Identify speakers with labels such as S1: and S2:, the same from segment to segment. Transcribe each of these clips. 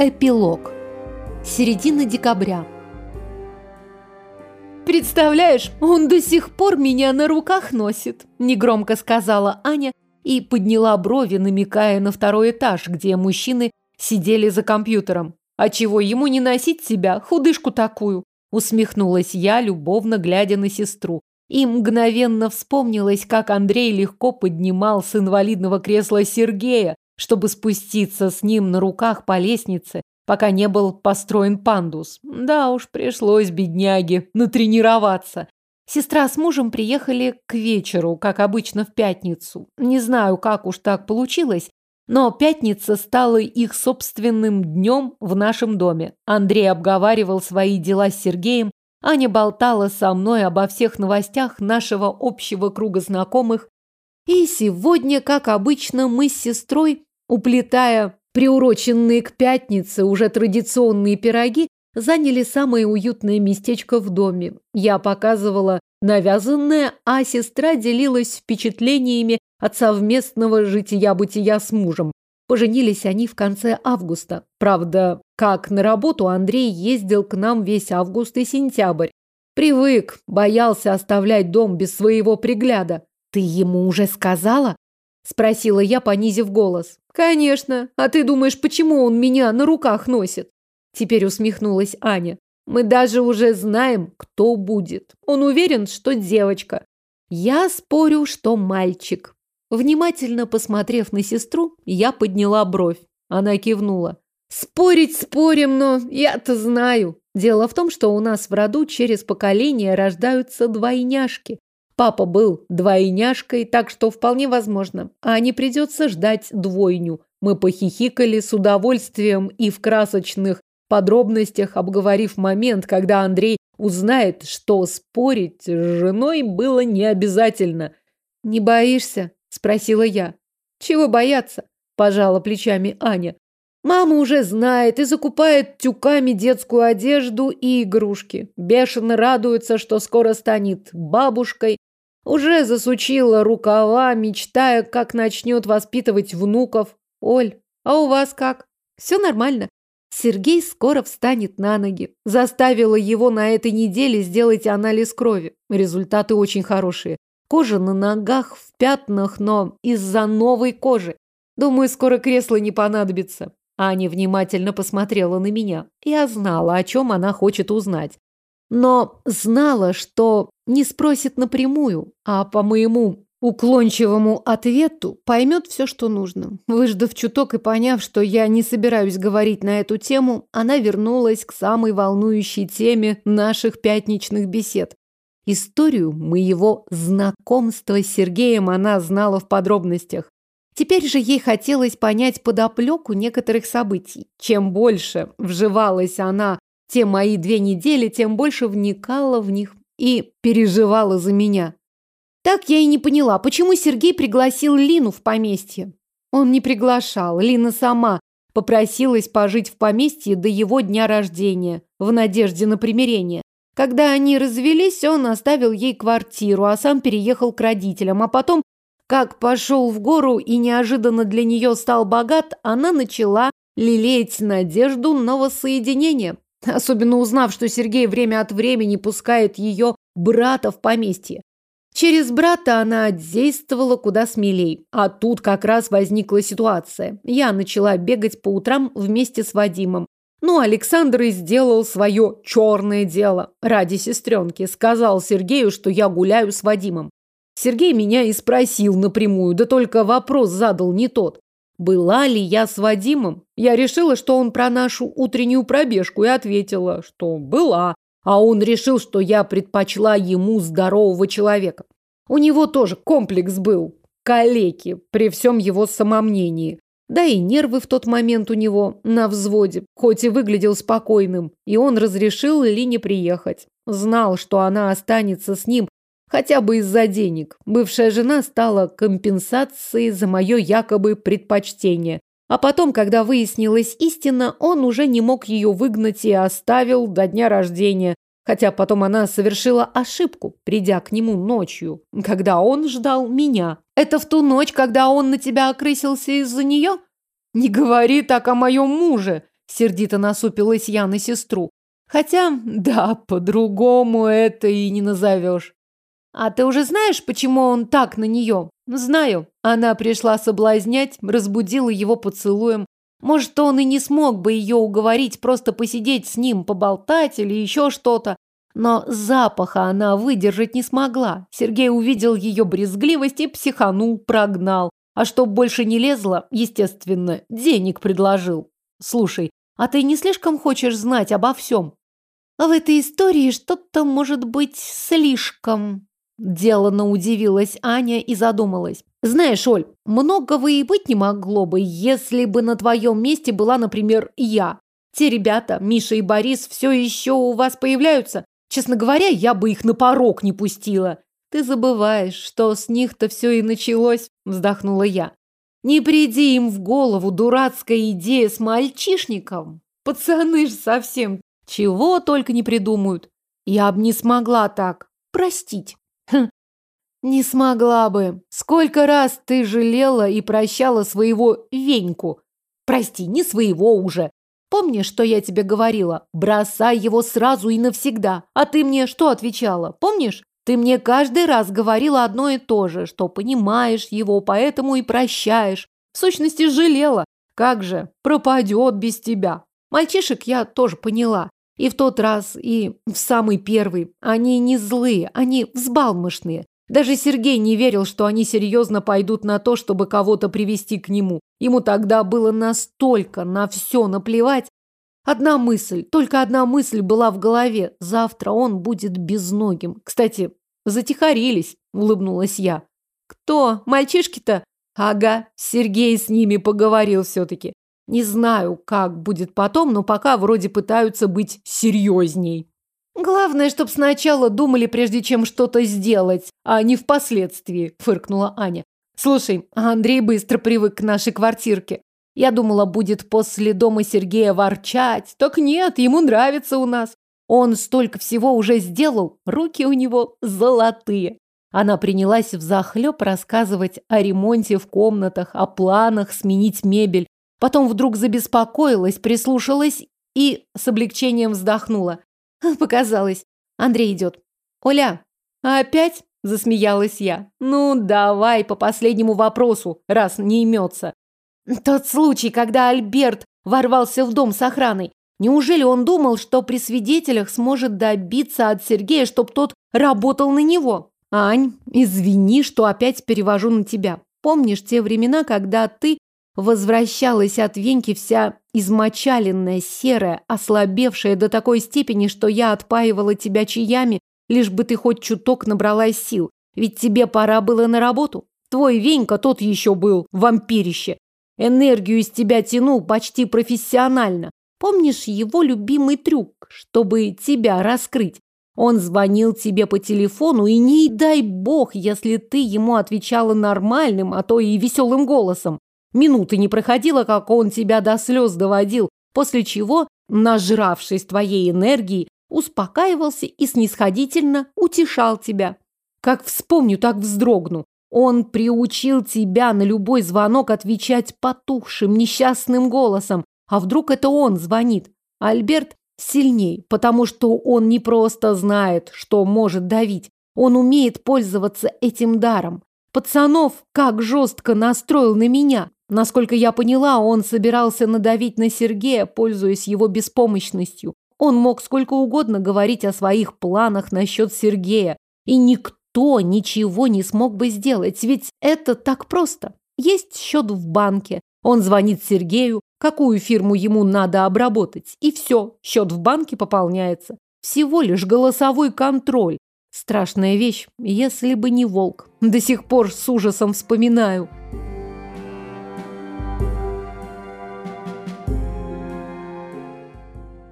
S1: Эпилог. Середина декабря.
S2: «Представляешь, он до сих пор меня на руках носит», – негромко сказала Аня и подняла брови, намекая на второй этаж, где мужчины сидели за компьютером. «А чего ему не носить себя, худышку такую?» – усмехнулась я, любовно глядя на сестру. И мгновенно вспомнилось, как Андрей легко поднимал с инвалидного кресла Сергея, чтобы спуститься с ним на руках по лестнице, пока не был построен пандус. Да уж, пришлось бедняге натренироваться. Сестра с мужем приехали к вечеру, как обычно в пятницу. Не знаю, как уж так получилось, но пятница стала их собственным днем в нашем доме. Андрей обговаривал свои дела с Сергеем, Аня болтала со мной обо всех новостях нашего общего круга знакомых. И сегодня, как обычно, мы с сестрой, уплетая приуроченные к пятнице уже традиционные пироги, заняли самое уютное местечко в доме. Я показывала навязанное, а сестра делилась впечатлениями от совместного жития-бытия с мужем. Поженились они в конце августа. Правда, как на работу Андрей ездил к нам весь август и сентябрь. Привык, боялся оставлять дом без своего пригляда. «Ты ему уже сказала?» Спросила я, понизив голос. Конечно. А ты думаешь, почему он меня на руках носит? Теперь усмехнулась Аня. Мы даже уже знаем, кто будет. Он уверен, что девочка. Я спорю, что мальчик. Внимательно посмотрев на сестру, я подняла бровь. Она кивнула. Спорить спорим, но я-то знаю. Дело в том, что у нас в роду через поколение рождаются двойняшки. Папа был двойняшкой, так что вполне возможно. А не придется ждать двойню. Мы похихикали с удовольствием и в красочных подробностях, обговорив момент, когда Андрей узнает, что спорить с женой было не обязательно. «Не боишься?» – спросила я. «Чего бояться?» – пожала плечами Аня. Мама уже знает и закупает тюками детскую одежду и игрушки. Бешено радуется, что скоро станет бабушкой уже засучила рукава, мечтая, как начнет воспитывать внуков. Оль, а у вас как? Все нормально. Сергей скоро встанет на ноги. Заставила его на этой неделе сделать анализ крови. Результаты очень хорошие. Кожа на ногах в пятнах, но из-за новой кожи. Думаю, скоро кресло не понадобится. Аня внимательно посмотрела на меня. Я знала, о чем она хочет узнать но знала, что не спросит напрямую, а по моему уклончивому ответу поймет все, что нужно. Выждав чуток и поняв, что я не собираюсь говорить на эту тему, она вернулась к самой волнующей теме наших пятничных бесед. Историю моего знакомства с Сергеем она знала в подробностях. Теперь же ей хотелось понять подоплеку некоторых событий. Чем больше вживалась она те мои две недели, тем больше вникала в них и переживала за меня. Так я и не поняла, почему Сергей пригласил Лину в поместье. Он не приглашал, Лина сама попросилась пожить в поместье до его дня рождения, в надежде на примирение. Когда они развелись, он оставил ей квартиру, а сам переехал к родителям. А потом, как пошел в гору и неожиданно для нее стал богат, она начала лелеять надежду на воссоединение. Особенно узнав, что Сергей время от времени пускает ее брата в поместье. Через брата она действовала куда смелей. А тут как раз возникла ситуация. Я начала бегать по утрам вместе с Вадимом. Ну, Александр и сделал свое черное дело. Ради сестренки сказал Сергею, что я гуляю с Вадимом. Сергей меня и спросил напрямую, да только вопрос задал не тот. Была ли я с Вадимом? Я решила, что он про нашу утреннюю пробежку и ответила, что была. А он решил, что я предпочла ему здорового человека. У него тоже комплекс был. Калеки, при всем его самомнении. Да и нервы в тот момент у него на взводе, хоть и выглядел спокойным. И он разрешил Лине приехать. Знал, что она останется с ним Хотя бы из-за денег. Бывшая жена стала компенсацией за мое якобы предпочтение. А потом, когда выяснилась истина, он уже не мог ее выгнать и оставил до дня рождения. Хотя потом она совершила ошибку, придя к нему ночью, когда он ждал меня. Это в ту ночь, когда он на тебя окрысился из-за нее? Не говори так о моем муже. Сердито насупилась я на сестру. Хотя, да, по-другому это и не назовешь. А ты уже знаешь, почему он так на нее? Знаю. Она пришла соблазнять, разбудила его поцелуем. Может, он и не смог бы ее уговорить просто посидеть с ним, поболтать или еще что-то. Но запаха она выдержать не смогла. Сергей увидел ее брезгливость и психанул, прогнал. А чтоб больше не лезла, естественно, денег предложил. Слушай, а ты не слишком хочешь знать обо всем? А в этой истории что-то может быть слишком. Делано удивилась Аня и задумалась. Знаешь, Оль, многого и быть не могло бы, если бы на твоем месте была, например, я. Те ребята, Миша и Борис, все еще у вас появляются. Честно говоря, я бы их на порог не пустила. Ты забываешь, что с них-то все и началось, вздохнула я. Не приди им в голову дурацкая идея с мальчишником. Пацаны ж совсем чего только не придумают. Я бы не смогла так простить. Не смогла бы. Сколько раз ты жалела и прощала своего Веньку? Прости, не своего уже. Помнишь, что я тебе говорила? Бросай его сразу и навсегда. А ты мне что отвечала? Помнишь? Ты мне каждый раз говорила одно и то же, что понимаешь его, поэтому и прощаешь. В сущности, жалела. Как же, пропадет без тебя. Мальчишек я тоже поняла. И в тот раз, и в самый первый. Они не злые, они взбалмошные. Даже Сергей не верил, что они серьезно пойдут на то, чтобы кого-то привести к нему. Ему тогда было настолько на все наплевать. Одна мысль, только одна мысль была в голове. Завтра он будет безногим. Кстати, Затихарились, улыбнулась я. Кто? Мальчишки-то? Ага, Сергей с ними поговорил все-таки. Не знаю, как будет потом, но пока вроде пытаются быть серьезней. Главное, чтобы сначала думали, прежде чем что-то сделать, а не впоследствии, фыркнула Аня. Слушай, Андрей быстро привык к нашей квартирке. Я думала, будет после дома Сергея ворчать. Так нет, ему нравится у нас. Он столько всего уже сделал, руки у него золотые. Она принялась взахлеб рассказывать о ремонте в комнатах, о планах сменить мебель. Потом вдруг забеспокоилась, прислушалась и с облегчением вздохнула. Показалось. Андрей идет. «Оля, опять?» – засмеялась я. «Ну, давай по последнему вопросу, раз не имется». Тот случай, когда Альберт ворвался в дом с охраной. Неужели он думал, что при свидетелях сможет добиться от Сергея, чтобы тот работал на него? Ань, извини, что опять перевожу на тебя. Помнишь те времена, когда ты возвращалась от Веньки вся измочаленная, серая, ослабевшая до такой степени, что я отпаивала тебя чаями, лишь бы ты хоть чуток набралась сил. Ведь тебе пора было на работу. Твой Венька тот еще был, вампирище. Энергию из тебя тянул почти профессионально. Помнишь его любимый трюк, чтобы тебя раскрыть? Он звонил тебе по телефону, и не дай бог, если ты ему отвечала нормальным, а то и веселым голосом. Минуты не проходило, как он тебя до слез доводил, после чего, нажравшись твоей энергией, успокаивался и снисходительно утешал тебя. Как вспомню, так вздрогну. Он приучил тебя на любой звонок отвечать потухшим, несчастным голосом, а вдруг это он звонит? Альберт сильней, потому что он не просто знает, что может давить. Он умеет пользоваться этим даром. Пацанов как жестко настроил на меня. Насколько я поняла, он собирался надавить на Сергея, пользуясь его беспомощностью. Он мог сколько угодно говорить о своих планах насчет Сергея, и никто ничего не смог бы сделать, ведь это так просто. Есть счет в банке, он звонит Сергею, какую фирму ему надо обработать, и все, счет в банке пополняется. Всего лишь голосовой контроль. Страшная вещь, если бы не волк. До сих пор с ужасом вспоминаю.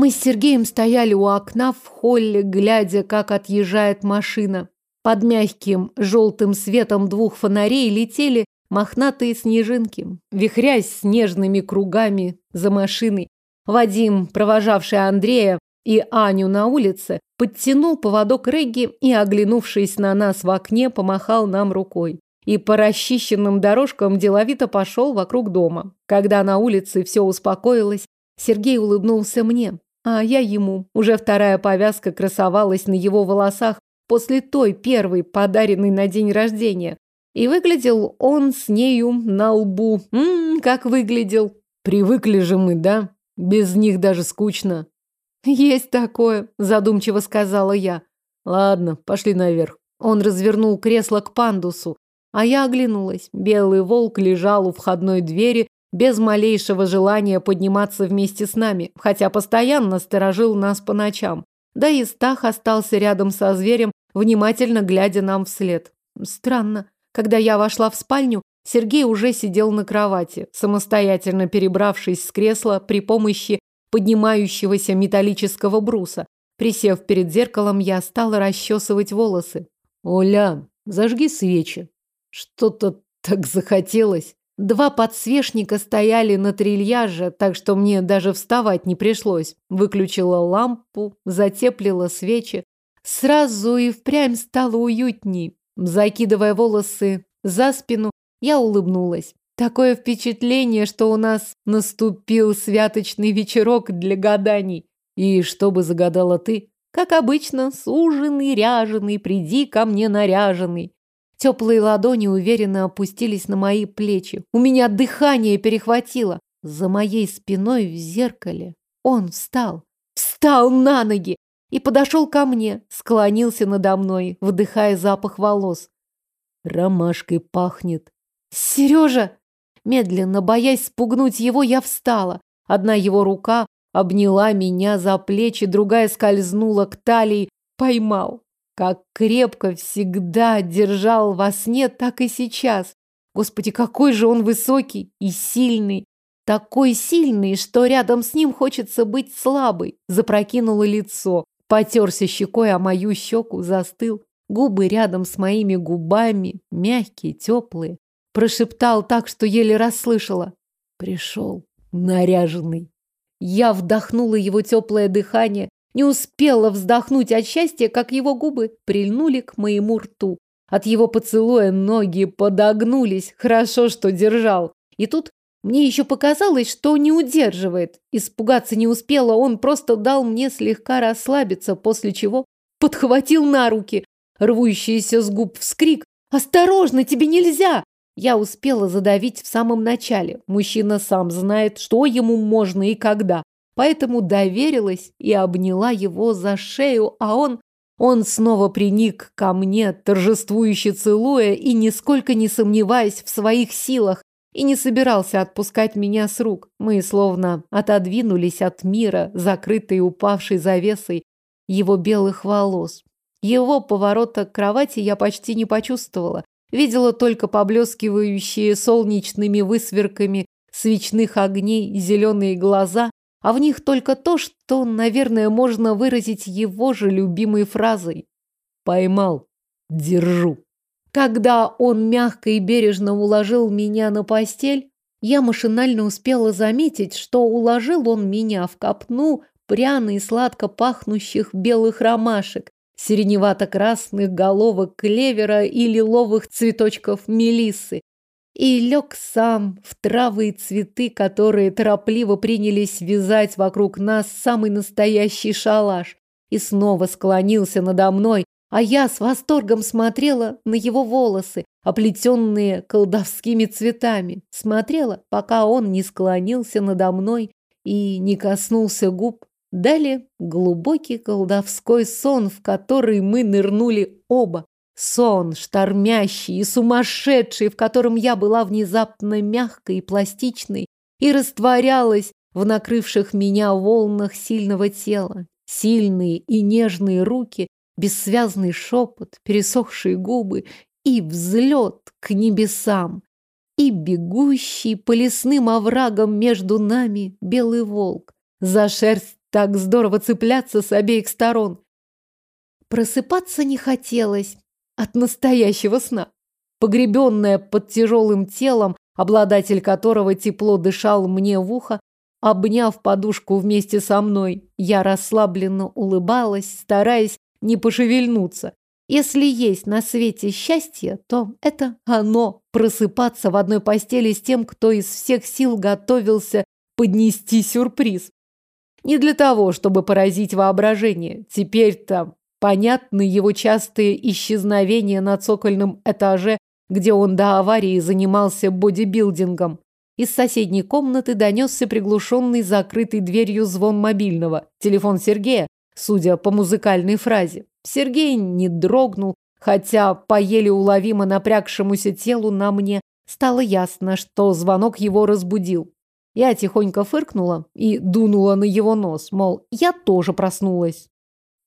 S2: Мы с Сергеем стояли у окна в холле, глядя, как отъезжает машина. Под мягким желтым светом двух фонарей летели мохнатые снежинки, вихрясь снежными кругами за машиной. Вадим, провожавший Андрея и Аню на улице, подтянул поводок Регги и, оглянувшись на нас в окне, помахал нам рукой. И по расчищенным дорожкам деловито пошел вокруг дома. Когда на улице все успокоилось, Сергей улыбнулся мне, а я ему. Уже вторая повязка красовалась на его волосах после той первой, подаренной на день рождения. И выглядел он с нею на лбу. Ммм, как выглядел.
S3: Привыкли же мы, да? Без них даже скучно.
S2: Есть такое, задумчиво сказала я.
S3: Ладно, пошли наверх.
S2: Он развернул кресло к пандусу, а я оглянулась. Белый волк лежал у входной двери без малейшего желания подниматься вместе с нами, хотя постоянно сторожил нас по ночам. Да и Стах остался рядом со зверем, внимательно глядя нам вслед. Странно. Когда я вошла в спальню, Сергей уже сидел на кровати, самостоятельно перебравшись с кресла при помощи поднимающегося металлического бруса. Присев перед зеркалом, я стала расчесывать волосы.
S3: «Оля, зажги свечи. Что-то так захотелось».
S2: Два подсвечника стояли на трильяже, так что мне даже вставать не пришлось. Выключила лампу, затеплила свечи. Сразу и впрямь стало уютней. Закидывая волосы за спину, я улыбнулась. Такое впечатление, что у нас наступил святочный вечерок для гаданий.
S3: И что бы загадала ты?
S2: Как обычно, суженый, ряженый, приди ко мне наряженный. Теплые ладони уверенно опустились на мои плечи. У меня дыхание перехватило. За моей спиной в зеркале он встал. Встал на ноги и подошел ко мне, склонился надо мной, вдыхая запах волос.
S3: Ромашкой пахнет.
S2: Сережа! Медленно, боясь спугнуть его, я встала. Одна его рука обняла меня за плечи, другая скользнула к талии, поймал. Как крепко всегда держал во сне, так и сейчас. Господи, какой же он высокий и сильный. Такой сильный, что рядом с ним хочется быть слабой. Запрокинуло лицо, потерся щекой о мою щеку, застыл. Губы рядом с моими губами, мягкие, теплые. Прошептал так, что еле расслышала. Пришел, наряженный. Я вдохнула его теплое дыхание, не успела вздохнуть от счастья, как его губы прильнули к моему рту. От его поцелуя ноги подогнулись. Хорошо, что держал. И тут мне еще показалось, что не удерживает. Испугаться не успела, он просто дал мне слегка расслабиться, после чего подхватил на руки. Рвущийся с губ вскрик «Осторожно, тебе нельзя!» Я успела задавить в самом начале. Мужчина сам знает, что ему можно и когда поэтому доверилась и обняла его за шею, а он... Он снова приник ко мне, торжествующе целуя и нисколько не сомневаясь в своих силах, и не собирался отпускать меня с рук. Мы словно отодвинулись от мира, закрытой упавшей завесой его белых волос. Его поворота к кровати я почти не почувствовала. Видела только поблескивающие солнечными высверками свечных огней зеленые глаза а в них только то, что, наверное, можно выразить его же любимой фразой. «Поймал. Держу». Когда он мягко и бережно уложил меня на постель, я машинально успела заметить, что уложил он меня в копну пряно и сладко пахнущих белых ромашек, сиреневато-красных головок клевера и лиловых цветочков мелиссы, и лег сам в травы и цветы, которые торопливо принялись вязать вокруг нас самый настоящий шалаш, и снова склонился надо мной, а я с восторгом смотрела на его волосы, оплетенные колдовскими цветами. Смотрела, пока он не склонился надо мной и не коснулся губ. Далее глубокий колдовской сон, в который мы нырнули оба. Сон, штормящий и сумасшедший, в котором я была внезапно мягкой и пластичной и растворялась в накрывших меня волнах сильного тела. Сильные и нежные руки, бессвязный шепот, пересохшие губы и взлет к небесам. И бегущий по лесным оврагам между нами белый волк. За шерсть так здорово цепляться с обеих сторон. Просыпаться не хотелось, от настоящего сна. Погребенная под тяжелым телом, обладатель которого тепло дышал мне в ухо, обняв подушку вместе со мной, я расслабленно улыбалась, стараясь не пошевельнуться. Если есть на свете счастье, то это оно – просыпаться в одной постели с тем, кто из всех сил готовился поднести сюрприз. Не для того, чтобы поразить воображение. Теперь-то понятны его частые исчезновения на цокольном этаже, где он до аварии занимался бодибилдингом. Из соседней комнаты донесся приглушенный закрытой дверью звон мобильного. Телефон Сергея, судя по музыкальной фразе. Сергей не дрогнул, хотя по еле уловимо напрягшемуся телу на мне стало ясно, что звонок его разбудил. Я тихонько фыркнула и дунула на его нос, мол, я тоже проснулась.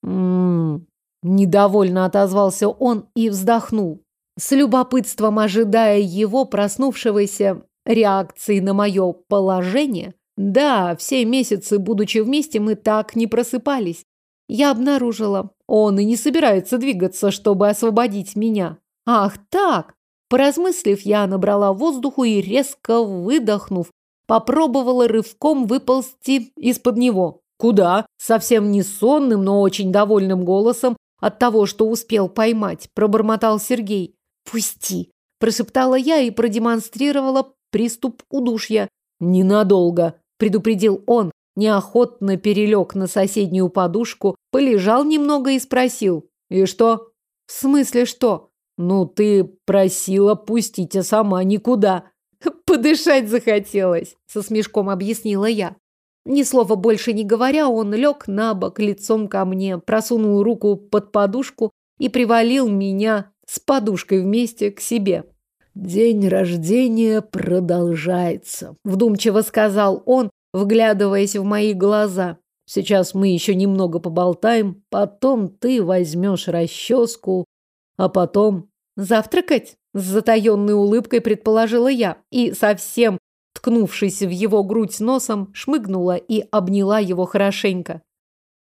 S2: «М-м-м», недовольно отозвался он и вздохнул. С любопытством ожидая его проснувшегося реакции на мое положение, да, все месяцы, будучи вместе, мы так не просыпались. Я обнаружила, он и не собирается двигаться, чтобы освободить меня. Ах так! Поразмыслив, я набрала воздуху и, резко выдохнув, попробовала рывком выползти из-под него. Куда? Совсем не сонным, но очень довольным голосом от того, что успел поймать, пробормотал Сергей. «Пусти!» – прошептала я и продемонстрировала приступ удушья. «Ненадолго», – предупредил он, неохотно перелег на соседнюю подушку, полежал немного и спросил. «И что?» «В смысле что?» «Ну, ты просила пустить, а сама никуда». «Подышать захотелось», – со смешком объяснила я. Ни слова больше не говоря, он лег на бок лицом ко мне, просунул руку под подушку и привалил меня с подушкой вместе к себе. «День рождения продолжается», – вдумчиво сказал он, вглядываясь в мои глаза. «Сейчас мы еще немного поболтаем, потом ты возьмешь расческу, а потом...» «Завтракать?» – с затаенной улыбкой предположила я и, совсем ткнувшись в его грудь носом, шмыгнула и обняла его хорошенько.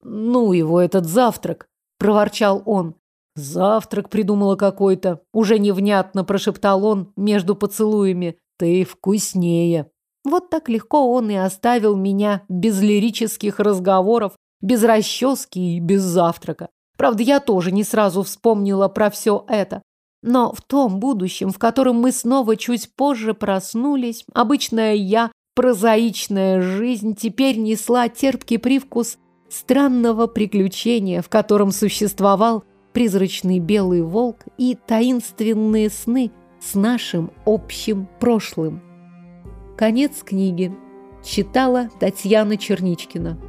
S2: «Ну его этот завтрак!» – проворчал он. «Завтрак придумала какой-то», – уже невнятно прошептал он между поцелуями. «Ты вкуснее». Вот так легко он и оставил меня без лирических разговоров, без расчески и без завтрака. Правда, я тоже не сразу вспомнила про все это. Но в том будущем, в котором мы снова чуть позже проснулись, обычная я, прозаичная жизнь теперь несла терпкий привкус странного приключения, в котором существовал призрачный белый волк и таинственные сны с нашим общим прошлым. Конец книги. Читала Татьяна Черничкина.